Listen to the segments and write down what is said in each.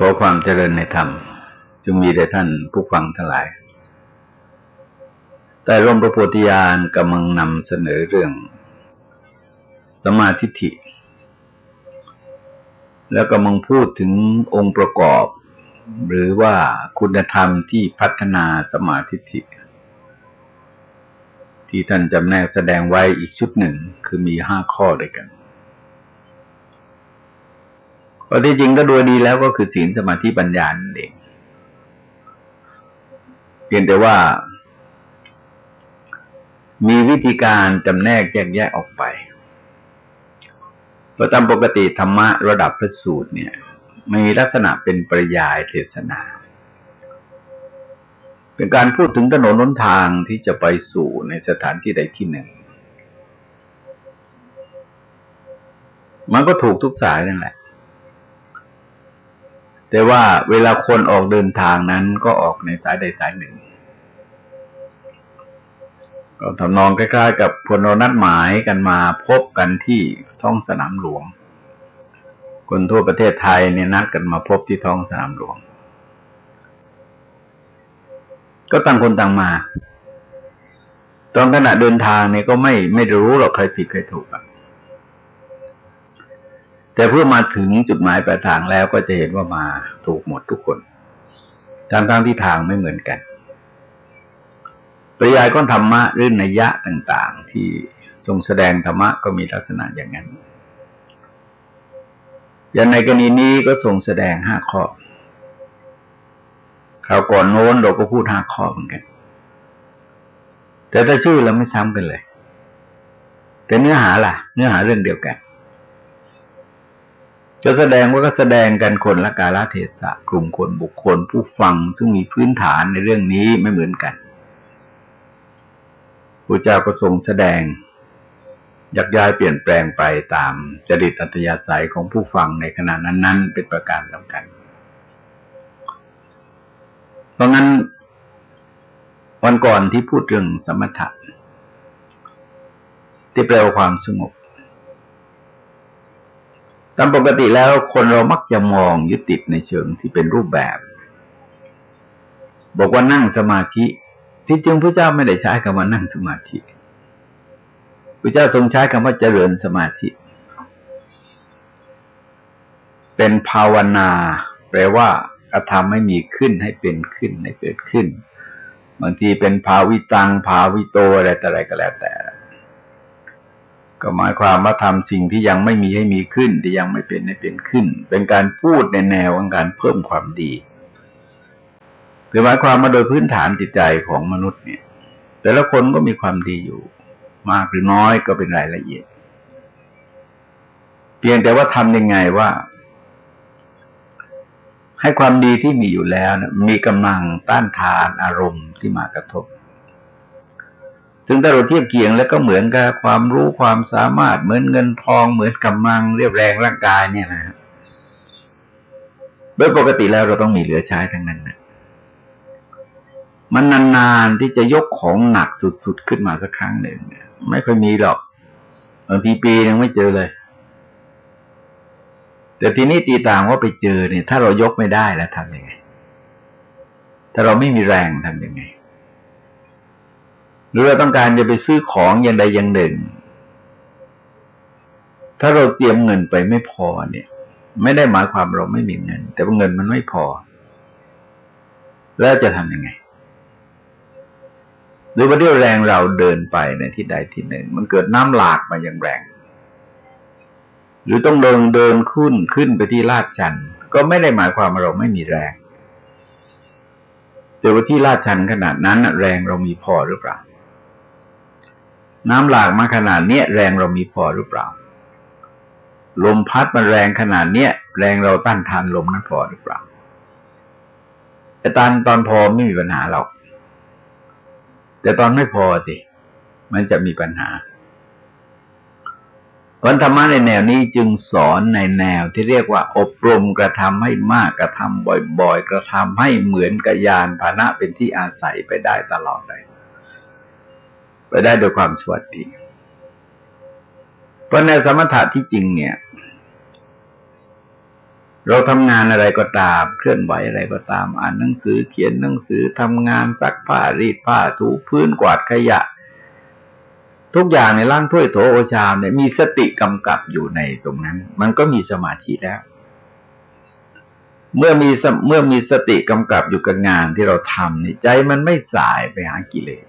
ขอความเจริญในธรรมจงมีแด่ท่านผู้ฟังทั้งหลาย แต่ร่มพระโพธิญาณกำลังนำเสนอเรื่องสมาธิิแล้วกำลังพูดถึงองค์ประกอบ หรือว่าคุณธรรมที่พัฒนาสมาธิิที่ท่านจำแนกแสดงไว้อีกชุดหนึ่งคือมีห้าข้อด้วยกัน พราะที่จริงก็ดูดีแล้วก็คือศีลสมาธิปัญญานั่นเองเพียงแต่ว่า มีวิธีการจำแนกแยกแยะออกไปเพราะตามปกติธรรมะระดับพระสูตรเนี่ยมีลักษณะเป็นปริยายเทศนา เป็นการพูดถึงถนนน้นทางที่จะไปสู่ในสถานที่ใดที่หนึ่ง มันก็ถูกทุกสายนั่นแหละ แต่ว่าเวลาคนออกเดินทางนั้นก็ออกในสายใดสายหนึ่ง ก็ทำนองใกล้ๆกับคนเรานัดหมายกันมาพบกันที่ท้องสนามหลวง คนทั่วประเทศไทยเนี่ยนัดกันมาพบที่ท้องสนามหลวง ก็ต่างคนต่างมา ตอนขณะเดินทางเนี่ยก็ไม่ไม่รู้หรอกใครผิดใครถูกอะ แต่เพื่อมาถึงจุดหมายปลายทางแล้วก็จะเห็นว่ามาถูกหมดทุกคนทางทางที่ทางไม่เหมือนกันปริยายก้อนธรรมะหรือนัยยะต่างๆ ที่ทรงแสดงธรรมะก็มีลักษณะอย่างนั้น อย่างในกรณีนี้ก็ทรงแสดงห้าข้อคราวก่อนโน้นเราก็พูดห้าข้อเหมือนกัน แต่ถ้าชื่อเราไม่ซ้ำกันเลย แต่เนื้อหาล่ะ เนื้อหาเรื่องเดียวกัน จะแสดงว่าก็แสดงกันคนละกาลเทศะกลุ่มคนบุคคลผู้ฟังซึ่งมีพื้นฐานในเรื่องนี้ไม่เหมือนกันพระเจ้าก็ทรงแสดงยักย้ายเปลี่ยนแปลงไปตามจริตอัตยาศัยของผู้ฟังในขณะนั้นๆ เป็นประการสำคัญ เพราะงั้นวันก่อนที่พูดเรื่องสมถะที่แปลว่าความสงบ ตามปกติแล้วคนเรามักจะมองยึดติดในเชิงที่เป็นรูปแบบ บอกว่านั่งสมาธิที่จริงพระเจ้าไม่ได้ใช้คำว่านั่งสมาธิพระเจ้าทรงใช้คำว่าเจริญสมาธิ เป็นภาวนา แปลว่ากระทำให้มีขึ้นให้เป็นขึ้นให้เกิดขึ้น บางทีเป็นภาวิตังภาวิโตอะไรแต่อะไรก็แล้วแต่ ก็หมายความว่าทำสิ่งที่ยังไม่มีให้มีขึ้น ที่ยังไม่เป็นให้เป็นขึ้น เป็นการพูดในแนวของการเพิ่มความดีคือหมายความมาโดยพื้นฐานจิตใจของมนุษย์เนี่ย แต่ละคนก็มีความดีอยู่ มากหรือน้อยก็เป็นรายละเอียด เพียงแต่ว่าทำยังไงว่า ให้ความดีที่มีอยู่แล้วนะมีกำลังต้านทานอารมณ์ที่มากระทบ ซึ่งถ้าเราเทียบเคียงแล้วก็เหมือนกับความรู้ความสามารถเหมือนเงินทองเหมือนกำลังเรียบแรงร่างกายเนี่ยนะโดยปกติแล้วเราต้องมีเหลือใช้ทั้งนั้นนะมันนานๆที่จะยกของหนักสุดๆขึ้นมาสักครั้งหนึ่งไม่ค่อยมีหรอกบางทีปียังไม่เจอเลย แต่ทีนี้ตีต่างว่าไปเจอเนี่ย ถ้าเรายกไม่ได้แล้วทำยังไง ถ้าเราไม่มีแรงทำยังไง หรือเราต้องการจะไปซื้อของอย่างใดอย่างหนึ่ง ถ้าเราเตรียมเงินไปไม่พอเนี่ย ไม่ได้หมายความเราไม่มีเงิน แต่ว่าเงินมันไม่พอ แล้วจะทำยังไง หรือว่าเรี่ยวแรงเราเดินไปในที่ใดที่หนึ่ง มันเกิดน้ำหลากมาอย่างแรง หรือต้องเดินเดินขึ้นขึ้นไปที่ลาดชัน ก็ไม่ได้หมายความว่าเราไม่มีแรงแต่ว่าที่ลาดชันขนาดนั้นแรงเรามีพอหรือเปล่า น้ำหลากมาขนาดเนี้ยแรงเรามีพอหรือเปล่า ลมพัดมันแรงขนาดเนี้ยแรงเราต้านทานลมนั้นพอหรือเปล่าแต่ตอนตอนพอไม่มีปัญหาหรอก แต่ตอนไม่พอสิมันจะมีปัญหาวันธรรมะในแนวนี้จึงสอนในแนวที่เรียกว่า อบรมกระทำให้มากกระทำบ่อยๆ กระทำให้เหมือนกับยานพาหนะเป็นที่อาศัยไปได้ตลอดเลย ไปได้โดยความสวัสดี เพราะในสมถะที่จริงเนี่ย เราทำงานอะไรก็ตาม เคลื่อนไหวอะไรก็ตาม อ่านหนังสือเขียนหนังสือทำงานซักผ้ารีดผ้าถูพื้นกวาดขยะ ทุกอย่างในร่างถ้วยโถโอชามเนี่ยมีสติกำกับอยู่ในตรงนั้น มันก็มีสมาธิแล้วเมื่อมีเมื่อมีสติกำกับอยู่กับงานที่เราทำนี่ใจมันไม่สายไปหากิเลส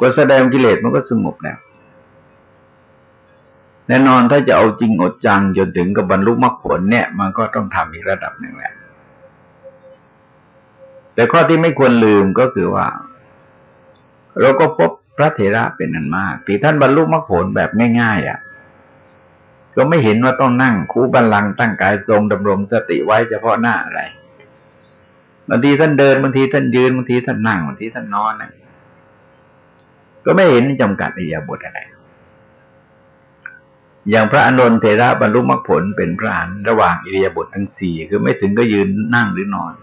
ก็แสดงกิเลสมันก็สงบแล้วแน่นอนถ้าจะเอาจริงอดจังจนถึงกับบรรลุมรรคผลเนี่ย มันก็ต้องทำอีกระดับหนึ่งแหละ แต่ข้อที่ไม่ควรลืมก็คือว่า เราก็พบพระเถระเป็นอันมากที่ท่านบรรลุมรรคผลแบบง่าย ๆอะ ก็ไม่เห็นว่าต้องนั่งคูบัลลังตั้งกายทรงดำรงสติไว้เฉพาะหน้าอะไรบางทีท่านเดินบางทีท่านยืนบางทีท่านนั่งบางทีท่านนอนนะ ก็ไม่เห็นจำกัดอิยาบทอะไร อย่างพระอนุนเทระบรรลุมรรคผลเป็นพระอานระหว่างอิริยาบถทั้งสี่คือไม่ถึงก็ยืนนั่งหรือนอน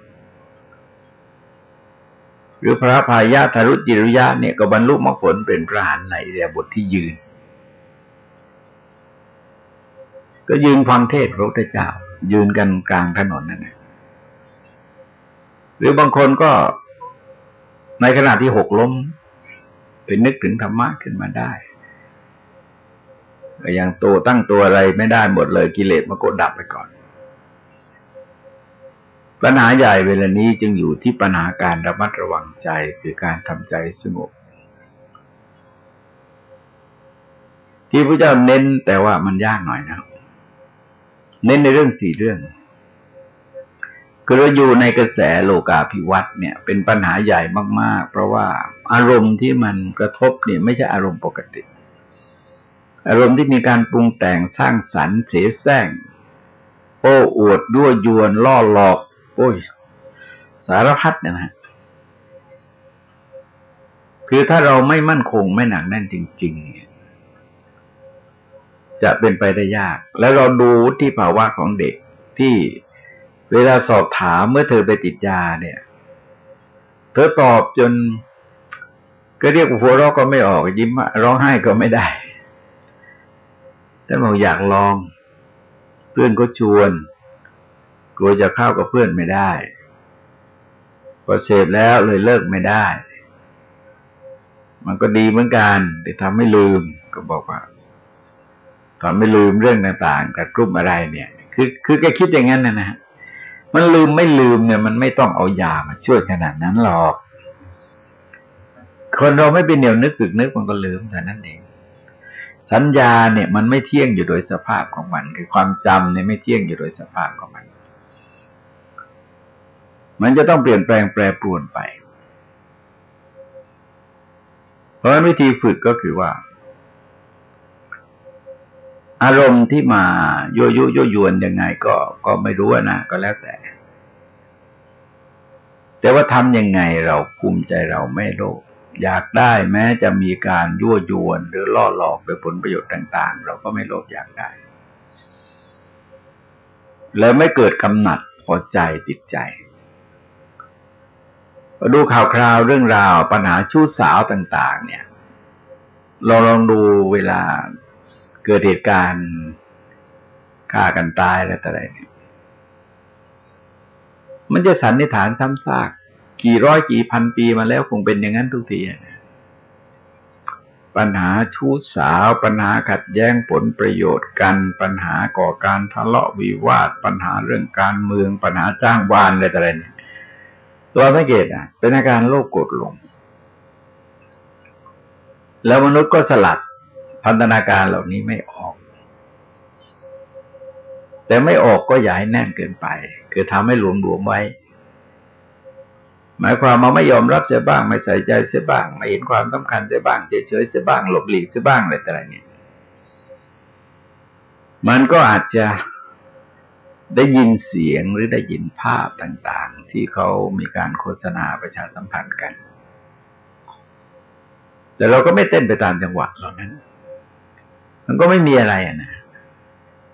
หรือพระพายาธารุจิริยะเนี่ยก็บรรลุมรรคผลเป็นพระอานในอิริยาบถทที่ยืน ก็ยืนฟังเทศพระพุทธเจ้า ยืนกันกลางถนนนั่นแหละหรือบางคนก็ในขณะที่หกล้ม เป็นนึกถึงธรรมะขึ้นมาได้อย่างตัวตั้งตัวอะไรไม่ได้หมดเลยกิเลสมันกดดับไปก่อน ปัญหาใหญ่เวลานี้จึงอยู่ที่ปัญหาการระมัดระวังใจคือการทำใจสงบที่พระเจ้าเน้นแต่ว่ามันยากหน่อยนะ เน้นในเรื่องสี่เรื่อง คือเราอยู่ในกระแสโลกาภิวัตน์เนี่ย เป็นปัญหาใหญ่มาก ๆ เพราะว่าอารมณ์ที่มันกระทบเนี่ย ไม่ใช่อารมณ์ปกติ อารมณ์ที่มีการปรุงแต่งสร้างสรรค์เสแสร้งโอ้อวดด้วยยวนล่อหลอก โอ้ย สารพัดเนี่ยนะคือถ้าเราไม่มั่นคงไม่หนักแน่นจริง ๆ จะเป็นไปได้ยาก แล้วเราดูที่ภาวะของเด็กที่ เวลาสอบถามเมื่อเธอไปติดยาเนี่ย เธอตอบจน ก็เรียกหัวเราะก็ไม่ออกยิ้มร้องไห้ก็ไม่ได้ท่านบอกอยากลอง เพื่อนก็ชวนกลัวจะเข้ากับเพื่อนไม่ได้พอเสพแล้วเลยเลิกไม่ได้ มันก็ดีเหมือนกันแต่ทำไม่ลืมก็บอกว่าทำไม่ลืมเรื่องต่างๆกับกลุ่มอะไรเนี่ย คือคือแกคิดอย่างนั้นนะนะ มันลืมไม่ลืมเนี่ย มันไม่ต้องเอายามาช่วยขนาดนั้นหรอก คนเราไม่เป็นเหนียวนึกตึกนึกมันก็ลืมแต่นั้นเอง สัญญาเนี่ย มันไม่เที่ยงอยู่โดยสภาพของมัน คือความจำเนี่ยไม่เที่ยงอยู่โดยสภาพของมัน มันจะต้องเปลี่ยนแปลงแปรปรวนไป เพราะฉะนั้นวิธีฝึกก็คือว่าอารมณ์ที่มาโยยุโยยวนยังไงก็ก็ไม่รู้นะก็แล้วแต่ แต่ว่าทำยังไงเราภูมิใจเราไม่โลภอยากได้แม้จะมีการยั่วยวนหรือล่อหลอกโดยผลประโยชน์ต่าง ๆ เราก็ไม่โลภอยากได้ แล้วไม่เกิดกำหนัดพอใจติดใจ ดูข่าวคราวเรื่องราวปัญหาชู้สาวต่าง ๆ เนี่ยเราลองดูเวลาเกิดเหตุการณ์ฆ่ากันตายอะไรต่ออะไรเนี่ย มันจะสันนิษฐานซ้ำซาก กี่ร้อยกี่พันปีมาแล้วคงเป็นอย่างนั้นทุกทีปัญหาชู้สาว ปัญหาขัดแย้งผลประโยชน์กัน ปัญหาก่อการทะเลาะวิวาท ปัญหาเรื่องการเมือง ปัญหาจ้างวานอะไรต่ออะไรเนี่ยตัวสังเกตอะ เป็นอาการโลภโกรธลง แล้วมนุษย์ก็สลัดพันธนาการเหล่านี้ไม่ออก แต่ไม่ออกก็อย่าให้แน่นเกินไป คือทำให้หลวมๆไว้ หมายความมาไม่ยอมรับเสียบ้าง ไม่ใส่ใจเสียบ้าง ไม่เห็นความสำคัญเสียบ้างเฉยๆเสียบ้างหลบหลีกเสียบ้างอะไรต่างๆเนี่ยมันก็อาจจะได้ยินเสียงหรือได้ยินภาพต่างๆ ที่เขามีการโฆษณาประชาสัมพันธ์กัน แต่เราก็ไม่เต้นไปตามจังหวะเหล่านั้น มันก็ไม่มีอะไรนะ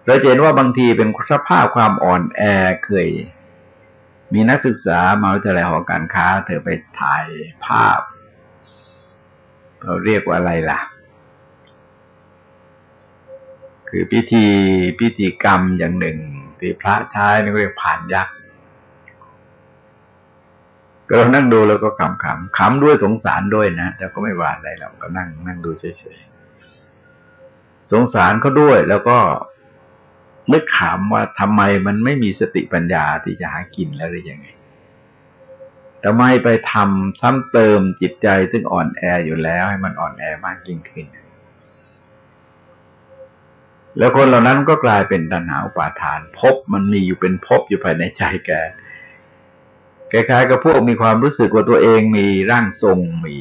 เราเห็นว่าบางทีเป็นสภาพความอ่อนแอเคย มีนักศึกษามาวิทยาลัยหอการค้า เธอไปถ่ายภาพเราเรียกว่าอะไรล่ะ คือพิธีพิธีกรรมอย่างหนึ่งที่พระใช้นี่เรียกผ่านยักษ์ก็เรานั่งดูแล้วก็ขำขำขำด้วยสงสารด้วยนะแต่ก็ไม่ว่าอะไรเราก็นั่งนั่งดูเฉยๆสงสารเขาด้วยแล้วก็ นึกขำว่าทำไมมันไม่มีสติปัญญาที่จะหากินแล้วหรือยังไงทำไมไปทำซ้ำเติมจิตใจซึ่งอ่อนแออยู่แล้ว ให้มันอ่อนแอมากยิ่งขึ้น แล้วคนเหล่านั้นก็กลายเป็นตัณหาอุปาทานพบมันมีอยู่เป็นพบอยู่ภายในใจแกคล้ายๆกับพวกมีความรู้สึกว่าตัวเองมีร่างทรงมี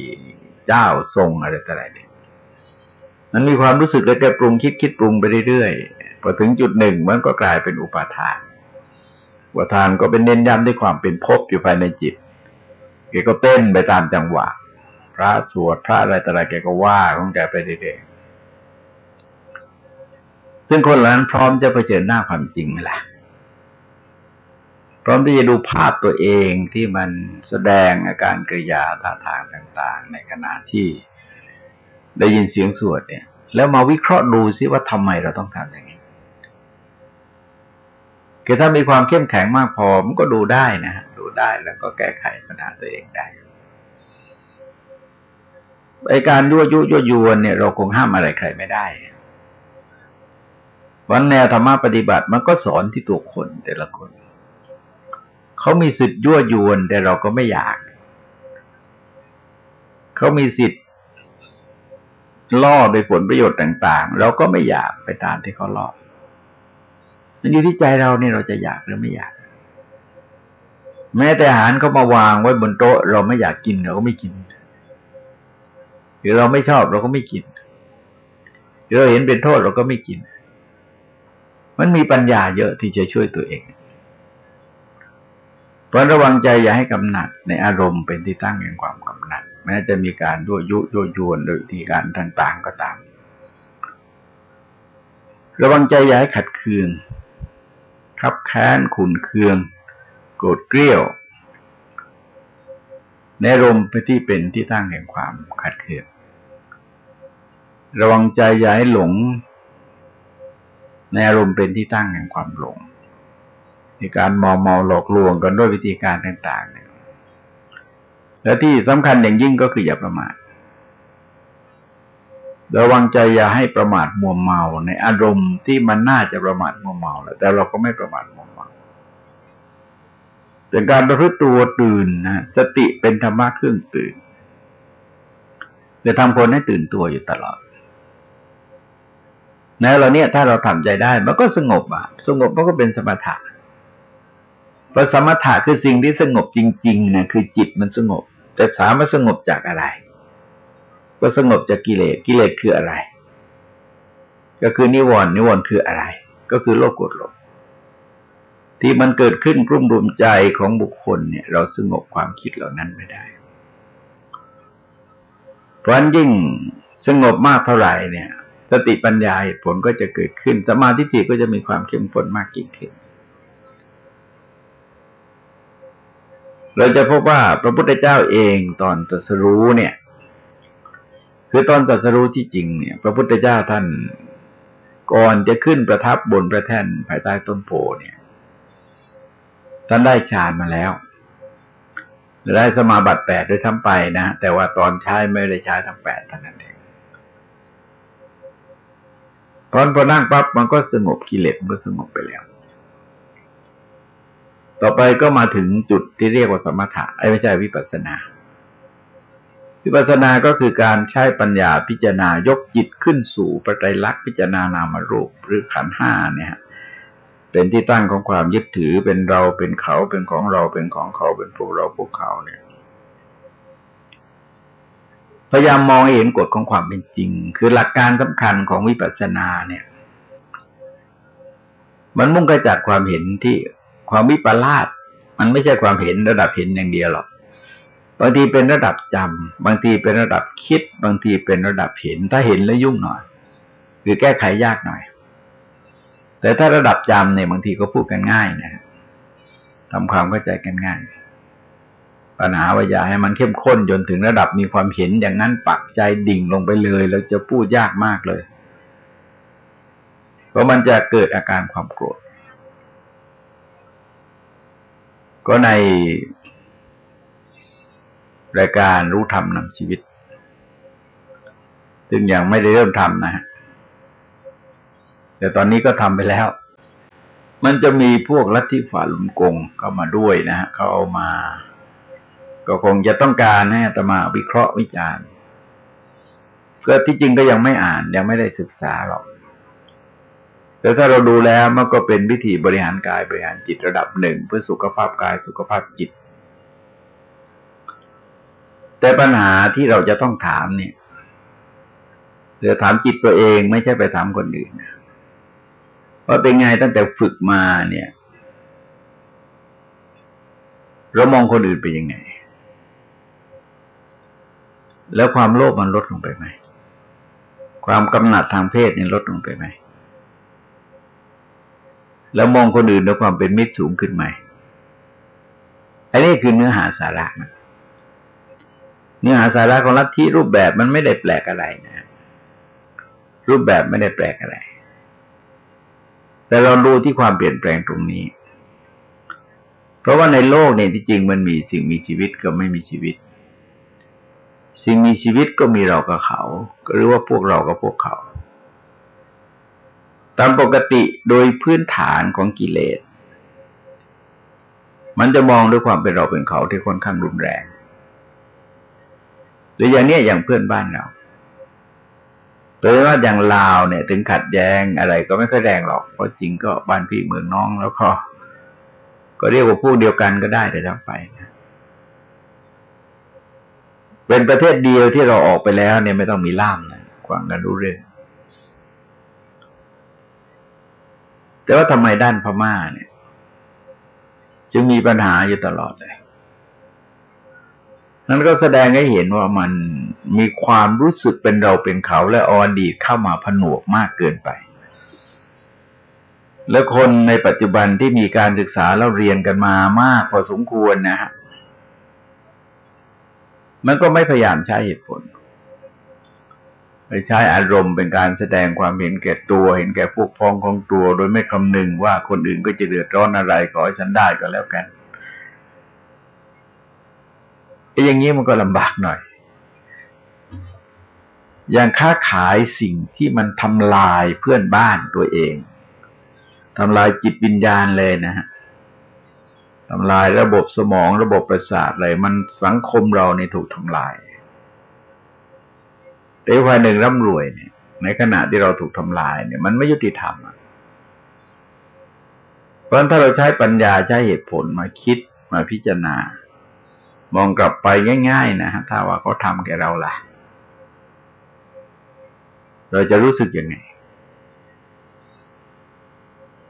เจ้าทรงอะไรต่ออะไรเนี่ยมันมีความรู้สึกแล้วแกปรุงคิดคิดปรุงไปเรื่อย พอถึงจุดหนึ่งมันก็กลายเป็นอุปาทาน อุปาทานก็เป็นเน้นย้ำด้วยความเป็นภพอยู่ภายในจิตแกก็เต้นไปตามจังหวะ พระสวดพระอะไรต่ออะไรแกก็ว่าของแกไปเรื่อยๆซึ่งคนเหล่านั้นพร้อมจะเผชิญหน้าความจริงไหมล่ะพร้อมที่จะดูภาพตัวเองที่มันแสดงอาการกริยาท่าทางต่าง ๆ ในขณะที่ได้ยินเสียงสวดเนี่ย แล้วมาวิเคราะห์ดูซิว่าทำไมเราต้องทำอย่าง คือถ้ามีความเข้มแข็งมากพอมันก็ดูได้นะฮะดูได้แล้วก็แก้ไขปัญหาตัวเองได้ไอการยั่วยุยั่วยวนเนี่ยเราคงห้ามอะไรใครไม่ได้วันแนวธรรมะปฏิบัติมันก็สอนที่ตัวคนแต่ละคน เขามีสิทธิ์ยั่วยวนแต่เราก็ไม่อยาก เขามีสิทธิ์ล่อโดยผลประโยชน์ต่าง ๆ เราก็ไม่อยากไปตามที่เขาล่อ มันอยู่ที่ใจเราเนี่ยเราจะอยากหรือไม่อยาก แม้แต่อาหารเขามาวางไว้บนโต๊ะ เราไม่อยากกินเราก็ไม่กิน หรือเราไม่ชอบเราก็ไม่กิน หรือเราเห็นเป็นโทษเราก็ไม่กิน มันมีปัญญาเยอะที่จะช่วยตัวเองเพราะระวังใจอย่าให้กำหนัดในอารมณ์เป็นที่ตั้งแห่งความกำหนัดแม้จะมีการยั่วยุยั่วยวนโดยที่การต่าง ๆ ก็ตาม ระวังใจอย่าให้ขัดเคือง ขับแค้นขุนเคือง โกรธเกลี้ยว ในอารมณ์ไปที่เป็นที่ตั้งแห่งความขัดเคือง ระวังใจอย่าให้หลง ในอารมณ์เป็นที่ตั้งแห่งความหลงมีการมอมเมาหลอกลวงกันด้วยวิธีการต่างๆเนี่ยและที่สำคัญอย่างยิ่งก็คืออย่าประมาท ระวังใจอย่าให้ประมาทมัวเมาในอารมณ์ที่มันน่าจะประมาทมัวเมาแหละแต่เราก็ไม่ประมาทมัวเมาเป็นการประพฤติตัวตื่นนะสติเป็นธรรมะเครื่องตื่นจะทำคนให้ตื่นตัวอยู่ตลอดในเราเนี่ยถ้าเราทำใจได้มันก็สงบอะ สงบมันก็เป็นสมถะราะสมถะคือสิ่งที่สงบจริงๆนี่ยคือจิตมันสงบ แต่ถามว่าสงบจากอะไร ก็สงบจากกิเลสกิเลสคืออะไร ก็คือนิวรณ์นิวรณ์คืออะไร ก็คือโลภโกรธหลงที่มันเกิดขึ้นกลุ่มรุมใจของบุคคลเนี่ย เราสงบความคิดเหล่านั้นไม่ได้ เพราะยิ่งสงบมากเท่าไหร่เนี่ย สติปัญญาผลก็จะเกิดขึ้น สมาธิก็จะมีความเข้มข้นมากยิ่งขึ้น เราจะพบว่าพระพุทธเจ้าเองตอนตรัสรู้เนี่ย คือตอนตรัสรู้ที่จริงเนี่ย พระพุทธเจ้าท่านก่อนจะขึ้นประทับบนพระแท่นภายใต้ต้นโพเนี่ย ท่านได้ฌานมาแล้ว ได้สมาบัติแปดด้วยทั้งไปนะ แต่ว่าตอนใช้ไม่ได้ใช้ทั้งแปดเท่านั้นเองตอนพอนั่งปั๊บมันก็สงบกิเลสมันก็สงบไปแล้ว ต่อไปก็มาถึงจุดที่เรียกว่าสมถะไอ้ไม่ใช่วิปัสนา วิปัสนาก็คือการใช้ปัญญาพิจารณายกจิตขึ้นสู่ปไตรลักษณ์พิจารณานามรูปหรือขันห้าเนี่ยเป็นที่ตั้งของความยึดถือเป็นเราเป็นเขาเป็นของเราเป็นของเขาเป็นพวกเราพวกเขาเนี่ยพยายามมองเห็นกฎของความเป็นจริง คือหลักการสำคัญของวิปัสสนาเนี่ย มันมุ่งกระจัดความเห็นที่ความวิปลาสมันไม่ใช่ความเห็นระดับเห็นอย่างเดียวหรอก บางทีเป็นระดับจำบางทีเป็นระดับคิด บางทีเป็นระดับเห็น ถ้าเห็นแล้วยุ่งหน่อยคือแก้ไขยากหน่อย แต่ถ้าระดับจำเนี่ยบางทีก็พูดกันง่ายนะทำความเข้าใจกันง่ายปัญหาว่าอย่าให้มันเข้มข้นจนถึงระดับมีความเห็นอย่างนั้นปักใจดิ่งลงไปเลย แล้วจะพูดยากมากเลย เพราะมันจะเกิดอาการความโกรธ ก็ใน รายการรู้ธรรมนำชีวิต ซึ่งยังไม่ได้เริ่มทำนะฮะแต่ตอนนี้ก็ทำไปแล้ว มันจะมีพวกลัทธิฝ่าลุมกงเข้ามาด้วยนะฮะเขาเอามา ก็คงจะต้องการให้ตมาวิเคราะห์วิจารณ์ก็ที่จริงก็ยังไม่อ่านยังไม่ได้ศึกษาหรอก แต่ถ้าเราดูแล้วมันก็เป็นวิธีบริหารกายบริหารจิตระดับหนึ่งเพื่อสุขภาพกายสุขภาพจิต แต่ปัญหาที่เราจะต้องถามเนี่ยเรือถามจิตตัวเองไม่ใช่ไปถามคนอื่นว่าเป็นไงตั้งแต่ฝึกมาเนี่ย เรามองคนอื่นไปยังไง แล้วความโลภมันลดลงไปไหม ความกำหนัดทางเพศนี่ลดลงไปไหม แล้วมองคนอื่นด้วยความเป็นมิตรสูงขึ้นไหม อันนี้คือเนื้อหาสาระนะ เนื้อหาสาระของลัทธิรูปแบบมันไม่ได้แปลกอะไรนะ รูปแบบไม่ได้แปลกอะไร แต่เราดูที่ความเปลี่ยนแปลงตรงนี้ เพราะว่าในโลกเนี่ยที่จริงมันมีสิ่งมีชีวิตกับไม่มีชีวิต สิ่งมีชีวิตก็มีเรากับเขา ก็หรือว่าพวกเรากับพวกเขา ตามปกติโดยพื้นฐานของกิเลส มันจะมองด้วยความเป็นเราเป็นเขาที่ค่อนข้างรุนแรง หรืออย่างเนี้ยอย่างเพื่อนบ้านเราโดยว่าอย่างลาวเนี่ย ถึงขัดแย้งอะไรก็ไม่ค่อยแรงหรอก เพราะจริงก็บ้านพี่เมืองน้องแล้วก็ ก็เรียกว่าผู้เดียวกันก็ได้แต่ทั้งไปนะเป็นประเทศเดียวที่เราออกไปแล้วเนี่ยไม่ต้องมีล่ามนะกวางกันรู้เรื่องแต่ว่าทำไมด้านพม่าเนี่ย จึงมีปัญหาอยู่ตลอดเลย นั้นก็แสดงให้เห็นว่ามันมีความรู้สึกเป็นเราเป็นเขาและอดีตเข้ามาผนวกมากเกินไป และคนในปัจจุบันที่มีการศึกษาแล้วเรียนกันมามากพอสมควรนะฮะมันก็ไม่พยายามใช้เหตุผลไปใช้อารมณ์เป็นการแสดงความเห็นแก่ตัว เห็นแก่พวกพ้องของตัว โดยไม่คำนึงว่าคนอื่นก็จะเดือดร้อนอะไรขอให้ฉันได้ก็แล้วกัน อย่างนี้มันก็ลำบากหน่อย อย่างค้าขายสิ่งที่มันทำลายเพื่อนบ้านตัวเองทำลายจิตวิญญาณเลยนะฮะทำลายระบบสมองระบบประสาทเลย มันสังคมเราในถูกทำลายแต่ฝ่ายหนึ่งร่ำรวยเนี่ย ในขณะที่เราถูกทำลายเนี่ย มันไม่ยุติธรรมเพราะถ้าเราใช้ปัญญาใช้เหตุผลมาคิดมาพิจารณา มองกลับไปง่าย ๆ นะฮะถ้าว่าเขาทำแกเราล่ะ เราจะรู้สึกยังไง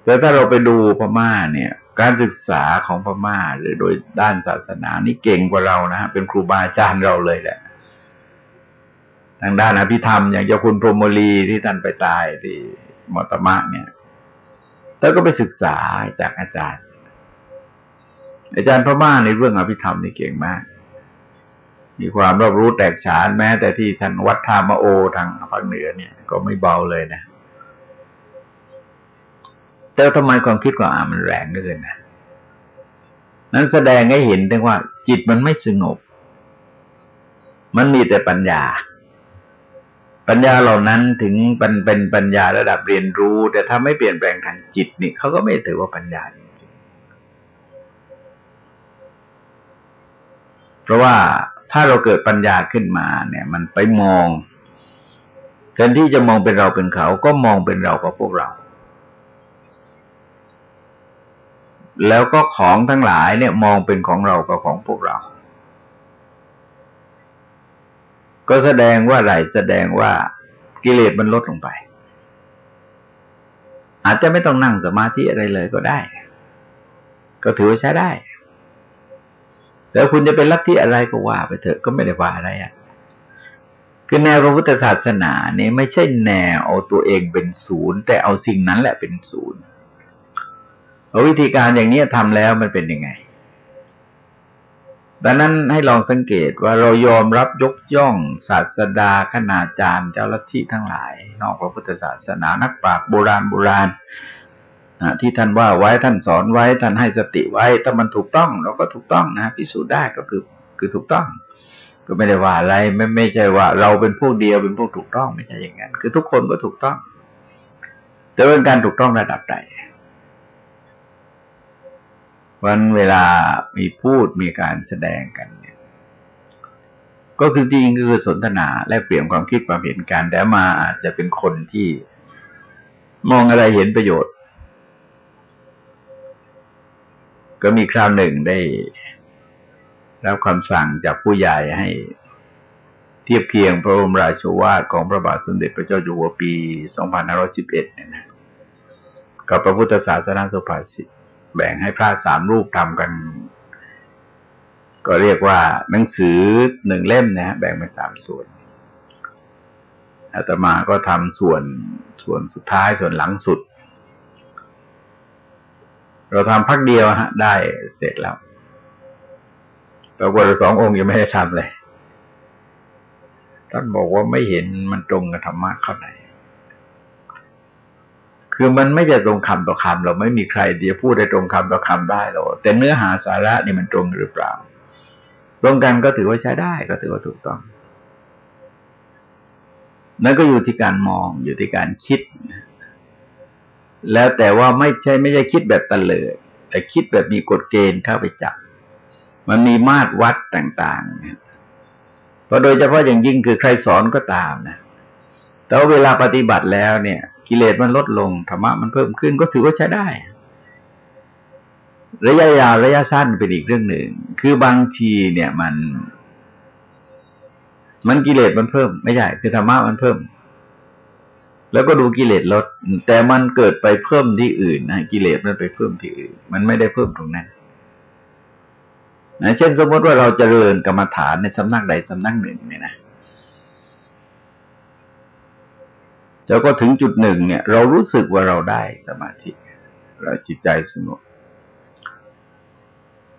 แต่ถ้าเราไปดูพม่าเนี่ย การศึกษาของพม่าหรือโดยด้านศาสนานี่เก่งกว่าเรานะฮะเป็นครูบาอาจารย์เราเลยแหละทางด้านอภิธรรม อย่างเจ้าคุณพรหมลีที่ท่านไปตายที่มอตมะเนี่ยแล้วก็ไปศึกษาจากอาจารย์ อาจารย์พม่าในเรื่องอภิธรรมนี่เก่งมาก มีความรอบรู้แตกฉานแม้ แต่ที่ท่านวัดธามโอทางภาคเหนือเนี่ย ก็ไม่เบาเลยนะ แต่ทำไมความคิดของอามันแรงเกินนะนั้นแสดงให้เห็นถึงว่า จิตมันไม่สงบ มันมีแต่ปัญญา ปัญญาเหล่านั้นถึงเป็นเป็นปัญญาระดับเรียนรู้ แต่ถ้าไม่เปลี่ยนแปลงทางจิตนี่เขาก็ไม่ถือว่าปัญญา เพราะว่าถ้าเราเกิดปัญญาขึ้นมาเนี่ย มันไปมองแทนที่จะมองเป็นเราเป็นเขา ก็มองเป็นเรากับพวกเรา แล้วก็ของทั้งหลายเนี่ย มองเป็นของเรากับของพวกเรา ก็แสดงว่าอะไรแสดงว่ากิเลสมันลดลงไป อาจจะไม่ต้องนั่งสมาธิอะไรเลยก็ได้ ก็ถือว่าใช้ได้ แล้วคุณจะเป็นลัทธิอะไรก็ว่าไปเถอะก็ไม่ได้ว่าอะไรอะคือแนวพระพุทธศาสนาเนี่ยไม่ใช่แนวเอาตัวเองเป็นศูนย์ แต่เอาสิ่งนั้นแหละเป็นศูนย์เอาวิธีการอย่างนี้ทำแล้วมันเป็นยังไงดังนั้นให้ลองสังเกตว่าเรายอมรับยกย่องศาสดาคณาจารย์เจ้าลัทธิทั้งหลาย นอกพระพุทธศาสนานักปราชญ์โบราณโบราณ ที่ท่านว่าไว้ท่านสอนไว้ ท่านให้สติไว้ ถ้ามันถูกต้องเราก็ถูกต้องนะพิสูจน์ได้ก็คือคือถูกต้อง ก็ไม่ได้ว่าอะไรไม่ไม่ใช่ว่า เราเป็นพวกเดียวเป็นพวกถูกต้องไม่ใช่อย่างนั้น คือทุกคนก็ถูกต้อง แต่เป็นการถูกต้องระดับใดวันเวลามีพูดมีการแสดงกันเนี่ย ก็คือจริงคือสนทนาและเปลี่ยนความคิดความเห็นกันแต่มาอาจจะเป็นคนที่มองอะไรเห็นประโยชน์ ก็มีคราวหนึ่งได้รับคำสั่งจากผู้ใหญ่ให้เทียบเคียงพระบรมราชวาทของพระบาทสมเด็จพระเจ้าอยู่หัวปี 2511 เนี่ยนะกับพระพุทธศาสนาสุภาษิตแบ่งให้พระสามรูปทำกัน ก็เรียกว่าหนังสือหนึ่งเล่มนะแบ่งเป็นสามส่วนอาตมาก็ทำส่วนส่วนสุดท้ายส่วนหลังสุด เราทำพักเดียวฮะ ได้เสร็จแล้วปรากฏสององค์ยังไม่ได้ทำเลยท่านบอกว่าไม่เห็นมันตรงกับธรรมะเข้าไหน คือมันไม่จะตรงคำต่อคำเราไม่มีใครเดียวพูดได้ตรงคำต่อคำได้หรอกแต่เนื้อหาสาระนี่มันตรงหรือเปล่า ตรงกันก็ถือว่าใช้ได้ก็ถือว่าถูกต้องนั่นก็อยู่ที่การมองอยู่ที่การคิด แล้วแต่ว่าไม่ใช่ไม่ใช่คิดแบบตะเลิดแต่คิดแบบมีกฎเกณฑ์เข้าไปจับ มันมีมาตรวัดต่างๆเพราะโดยเฉพาะอย่างยิ่งคือใครสอนก็ตามนะแต่ว่าเวลาปฏิบัติแล้วเนี่ย กิเลสมันลดลงธรรมะมันเพิ่มขึ้นก็ถือว่าใช้ได้ ระยะยาวระยะสั้นเป็นอีกเรื่องหนึ่ง คือบางทีเนี่ยมัน มันกิเลสมันเพิ่ม ไม่ใช่คือธรรมะมันเพิ่ม แล้วก็ดูกิเลสลด แต่มันเกิดไปเพิ่มที่อื่นนะกิเลสมันไปเพิ่มที่อื่น มันไม่ได้เพิ่มตรงนั้นนะเช่นสมมติว่าเราจเจริญกรรมฐานในสำนักใดสำนักหนึ่งเนี่ยนะแล้วก็ถึงจุดหนึ่งเนี่ย เรารู้สึกว่าเราได้สมาธิ เราจิตใจสงบ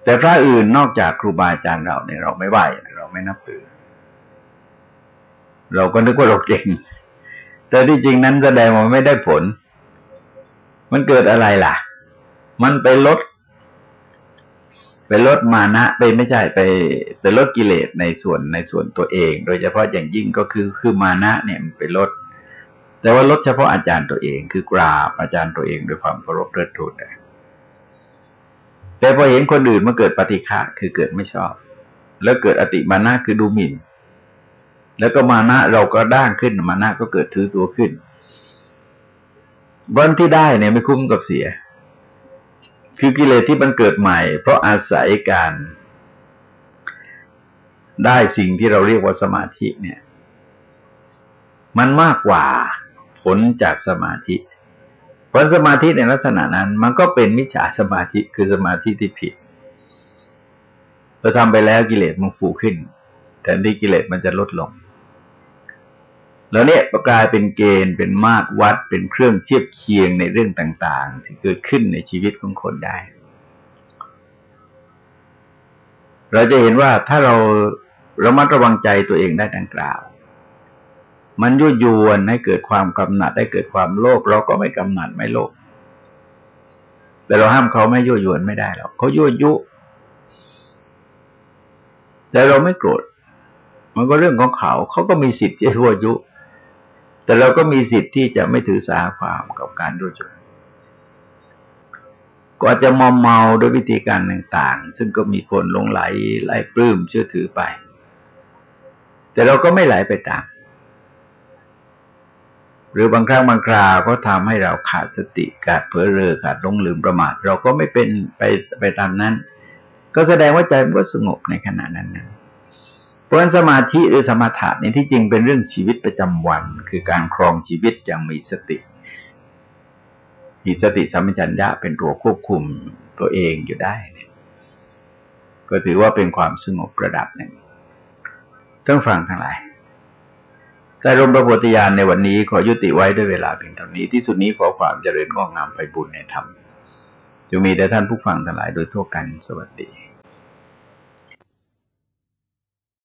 แต่พระอื่นนอกจากครูบาอาจารย์เราเนี่ยเราไม่ไหวเราไม่นับถือ เราก็นึกว่าเราเก่ง แต่ที่จริงนั้นแสดงว่าไม่ได้ผล มันเกิดอะไรล่ะ มันไปลด ไปลดมานะไปไม่ใช่ไปไปลดกิเลสในส่วนในส่วนตัวเอง โดยเฉพาะอย่างยิ่งก็คือคือมานะเนี่ยมันไปลด แต่ว่าลดเฉพาะอาจารย์ตัวเอง คือกราบอาจารย์ตัวเองด้วยความเคารพเลิศทูนแต่พอเห็นคนอื่นมาเกิดปฏิฆะคือเกิดไม่ชอบ แล้วเกิดอติมานะคือดูหมิ่น แล้วก็มานะเราก็ด้างขึ้นมานะก็เกิดถือตัวขึ้นวันที่ได้เนี่ยไม่คุ้มกับเสีย คือกิเลสที่มันเกิดใหม่ เพราะอาศัยการ ได้สิ่งที่เราเรียกว่าสมาธิเนี่ย มันมากกว่าผลจากสมาธิผลสมาธิในลักษณะนั้น มันก็เป็นมิจฉาสมาธิคือสมาธิที่ผิดพอทำไปแล้วกิเลสมันฟูขึ้นแทนที่กิเลสมันจะลดลง แล้วเนี่ยประกายเป็นเกณฑ์เป็นมาตรวัดเป็นเครื่องเทียบเคียงในเรื่องต่าง ๆ ที่เกิดขึ้นในชีวิตของคนได้ เราจะเห็นว่าถ้าเราระมัดระวังใจตัวเองได้ดังกล่าว มันยั่วยวนให้เกิดความกำหนัดให้เกิดความโลภเราก็ไม่กำหนัดไม่โลภแต่เราห้ามเขาไม่ยั่วยวนไม่ได้หรอกเขายั่วยุ แต่เราไม่โกรธมันก็เรื่องของเขา เขาก็มีสิทธิ์ที่ยั่วยุ แต่เราก็มีสิทธิ์ที่จะไม่ถือสาความกับการยั่วยุก็จะมอมเมาด้วยวิธีการต่างๆ ซึ่งก็มีคนหลงไหลไหลปลื้มเชื่อถือไป แต่เราก็ไม่ไหลไปตาม หรือบางครั้งบางคราวก็ทำให้เราขาดสติขาดเผลอเรอขาดลงลืมประมาทเราก็ไม่เป็นไปไปตามนั้น ก็แสดงว่าใจมันก็สงบในขณะนั้นนะ เพราะฉะนั้นสมาธิหรือสมาธินี่ที่จริงเป็นเรื่องชีวิตประจำวัน คือการครองชีวิตอย่างมีสติมีสติสัมปชัญญะเป็นตัวควบคุมตัวเองอยู่ได้เนี่ยก็ถือว่าเป็นความสงบระดับหนึ่งต้องฟังทั้งหลายแต่รมประโพธิญาณในวันนี้ขอยุติไว้ด้วยเวลาเพียงเท่านี้ที่สุดนี้ขอความเจริญงอกงามไปบุญในธรรมจะมีแต่ท่านผู้ฟังทั้งหลายโดยทั่วกันสวัสดี